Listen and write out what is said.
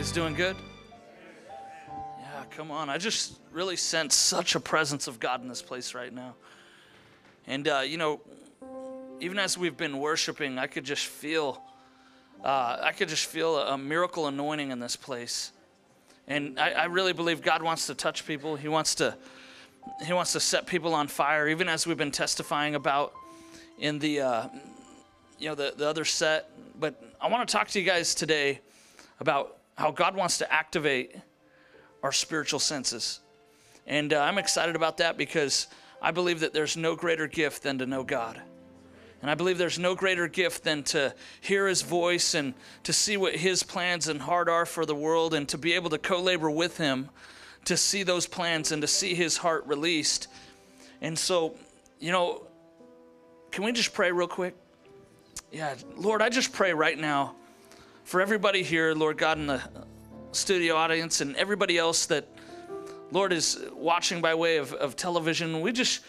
guys doing good? Yeah, come on. I just really sense such a presence of God in this place right now. And, uh, you know, even as we've been worshiping, I could just feel, uh, I could just feel a, miracle anointing in this place. And I, I really believe God wants to touch people. He wants to, He wants to set people on fire, even as we've been testifying about in the, uh, you know, the, the other set. But I want to talk to you guys today about how God wants to activate our spiritual senses. And uh, I'm excited about that because I believe that there's no greater gift than to know God. And I believe there's no greater gift than to hear his voice and to see what his plans and heart are for the world and to be able to co labor with him to see those plans and to see his heart released. And so, you know, can we just pray real quick? Yeah, Lord, I just pray right now for everybody here, Lord God, in the studio audience and everybody else that, Lord, is watching by way of, of television. We just